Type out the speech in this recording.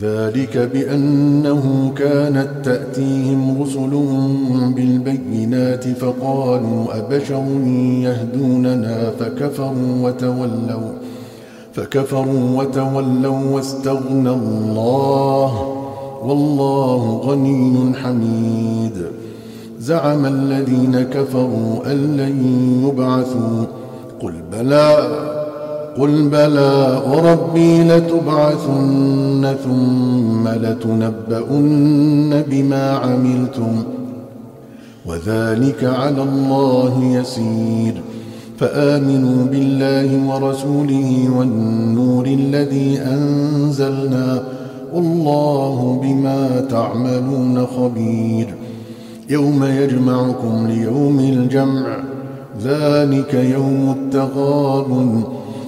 ذلك بأنه كانت تأتيهم رسلهم بالبينات فقالوا أبشر يهدوننا فكفروا وتولوا فكفروا وتولوا واستغنى الله والله غني حميد. زعم الذين كفروا أن لن يبعثوا قل بلى قل بلى وربي لتبعثن ثم لتنبؤن بما عملتم وذلك على الله يسير فآمنوا بالله ورسوله والنور الذي أنزلنا والله بما تعملون خبير يوم يجمعكم ليوم الجمع ذلك يوم التغابن